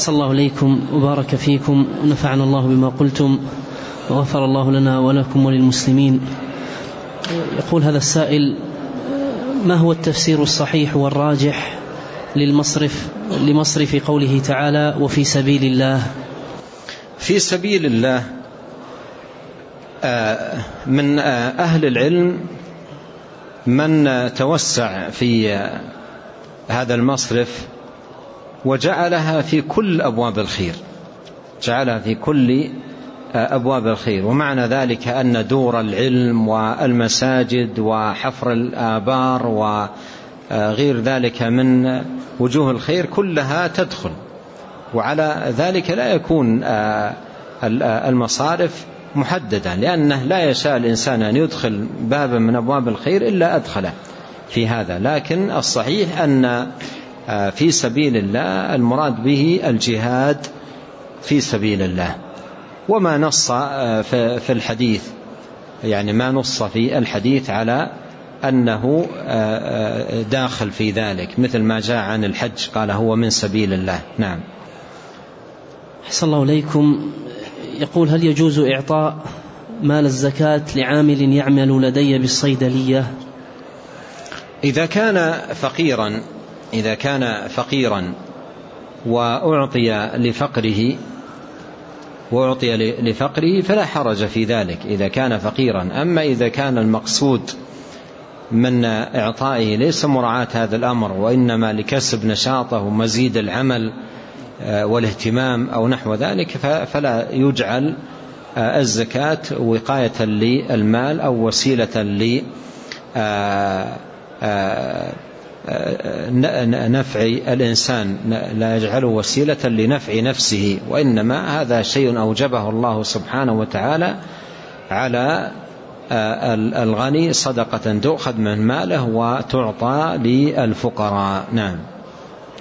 أحسن الله إليكم وبارك فيكم ونفعنا الله بما قلتم وغفر الله لنا ولكم وللمسلمين. يقول هذا السائل ما هو التفسير الصحيح والراجح للمصرف لمصرف قوله تعالى وفي سبيل الله؟ في سبيل الله من أهل العلم من توسع في هذا المصرف وجعلها في كل أبواب الخير. جعلها في كل أبواب الخير. ومعنى ذلك أن دور العلم والمساجد وحفر الآبار وغير ذلك من وجوه الخير كلها تدخل. وعلى ذلك لا يكون المصارف محددا لأنه لا يشاء الإنسان أن يدخل بابا من أبواب الخير إلا أدخله في هذا. لكن الصحيح أن في سبيل الله المراد به الجهاد في سبيل الله. وما نص في الحديث يعني ما نص في الحديث على أنه داخل في ذلك مثل ما جاء عن الحج قال هو من سبيل الله. نعم. أحسن الله إليكم. يقول هل يجوز إعطاء مال الزكاة لعامل يعمل لدي بالصيدلية؟ إذا كان فقيرا إذا كان فقيرا وأعطي لفقره وأعطي لفقره فلا حرج في ذلك إذا كان فقيرا. أما إذا كان المقصود من إعطائه ليس مراعاة هذا الأمر وإنما لكسب نشاطه ومزيد العمل والاهتمام أو نحو ذلك فلا يجعل الزكاة وقاية للمال أو وسيلة ل نفع الإنسان لا يجعله وسيلة لنفع نفسه وإنما هذا شيء أوجبه الله سبحانه وتعالى على الغني صدقة تؤخذ من ماله وتعطى للفقراء. نعم.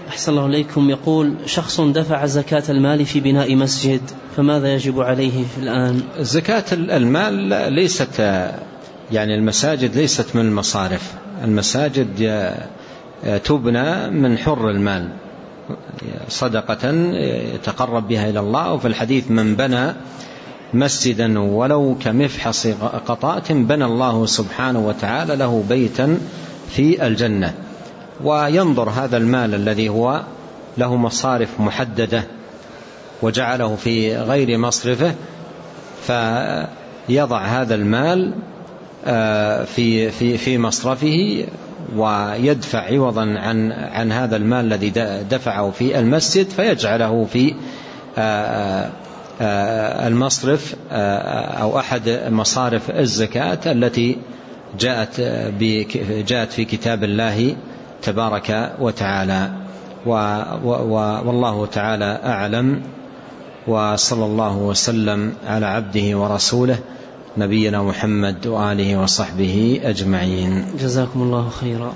أحسن الله إليكم. يقول شخص دفع زكاة المال في بناء مسجد فماذا يجب عليه في الآن؟ زكاة المال ليست يعني المساجد ليست من المصارف. المساجد تبنى من حر المال. صدقة يتقرب بها إلى الله وفي الحديث من بنى مسجدا ولو كمفحص قطاة بنى الله سبحانه وتعالى له بيتا في الجنة. وينظر هذا المال الذي هو له مصارف محددة وجعله في غير مصرفه فيضع هذا المال في في في مصرفه ويدفع عوضا عن عن هذا المال الذي دفعه في المسجد فيجعله في المصرف أو أحد مصارف الزكاة التي جاءت جاءت في كتاب الله تبارك وتعالى. والله تعالى أعلم. وصلى الله وسلم على عبده ورسوله. نبينا محمد وآله وصحبه أجمعين. جزاكم الله خيرا.